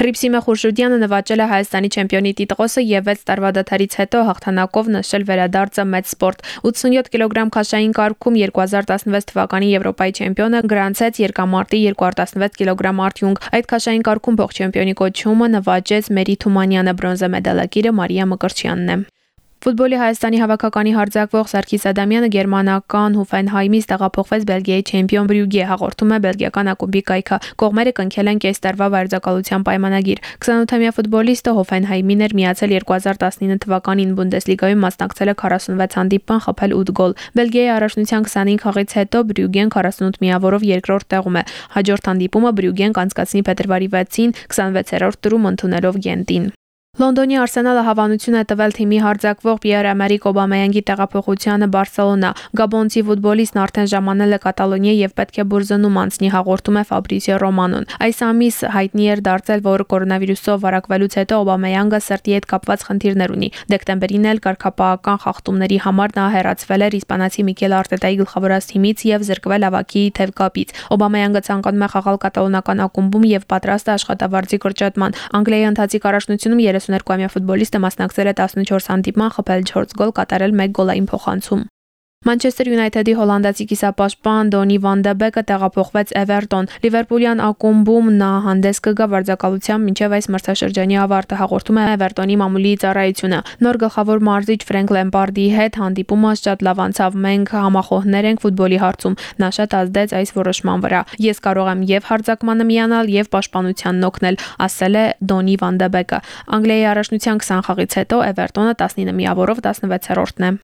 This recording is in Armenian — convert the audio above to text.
Հրիփսիմե Խուրշուդյանը նվաճել է Հայաստանի չեմպիոնի տիտղոսը եւ 6 տարվա դադարից հետո հաղթանակով նշել վերադարձը մեծ սպորտ։ 87 կիլոգրամ քաշային կարգում 2016 թվականի Եվրոպայի չեմպիոնը գրանցեց երկամարտի 216 կիլոգրամ արդյունք։ Այդ քաշային կարգում փոխ չեմպիոնի կոչումը նվաճեց Մերի Թումանյանը, բրոնզե մեդալակիրը Մարիա Մկրտչյանն է։ Ֆուտբոլի Հայաստանի հավաքականի հարձակվող Սարգիս Ադամյանը գերմանական Հուֆենհայմից տեղափոխվեց Բելգիայի չեմպիոն Բրյուգե, հաղորդում է բելգիական ակումբի կայքը։ Կողմերը կնքել են կես տարվա վարձակալության պայմանագիր։ 28-ամյա ֆուտբոլիստը Հոֆենհայմին էր միացել 2019 թվականին Բունդեսլիգայում մասնակցել է 46 հանդիպան, խփել 8 գոլ։ Բելգիայի առաջնության 25 խաղից հետո Բրյուգեն 48 միավորով երկրորդ տեղում է։ Հաջորդ հանդիպումը Բրյուգեն կանցկացնի փետրվարի 6-ին 26-րդ տուրում ընդունելով Գենտին։ Լոնդոնի Արսենալը հավանություն է տվել թիմի հարձակվող Պիեր-Ամերիկ Օբամեյանգի տեղափոխությանը Բարսելոնա։ Գաբոնցի ֆուտբոլիստն արդեն ժամանել է Կատալոնիա եւ պետք է բուրզնում անցնի, հաղորդում է Ֆաբրիսիո Ռոմանոն։ Այս ամիս հայտնի էր դարձել, որ կորոնավիրուսով վարակվելուց հետո Օբամեյանգը սրտի հետ կապված խնդիրներ ունի։ Դեկտեմբերին էլ կարգապահական խախտումների համար նա հերացվել էր իսպանացի Միկել Արտետայի գլխավորած թիմից եւ զրկվել ավակի թևկապից։ Օբամեյանգը ցանկանում է խաղալ կատալոնական ակումբում եւ պատրաստ է աշխատավարձի կրճատման։ Անգլիայի ընթացիկ առաջնությունում 32-ամյա ֆուտբոլիստը մասնակցել է 14 հանդիպման, խփել 4 գոլ, կատարել 1 գոլային փոխանցում։ Մանչեսթեր Յունայթեդի հոլանդացի կիսապաշտպան Դոնի Վան դե Բեկը տեղափոխվեց Էվերտոն։ Լիվերպուլյան ակումբում նա հանդես կգա վարձակալությամբ մինչև այս մրցաշրջանի ավարտը հաղորդում է Էվերտոնի մամուլի ծառայությունը։ Նոր գլխավոր մարզիչ Ֆրենկ Լեմպարդի հետ հանդիպումը շատ լավ անցավ։ Մենք համախոհներ ենք ֆուտբոլի հարցում։ Նա շատ ազդեց այս որոշման վրա։ Ես կարող եմ եւ հարձակմանը միանալ եւ պաշտպանությանն օգնել, ասել է Դոնի Վան դե Բեկը։ Անգլիայի առաջնության 20 խաղից հետո Էվերտոնը 19 միավորով 16-րդն է։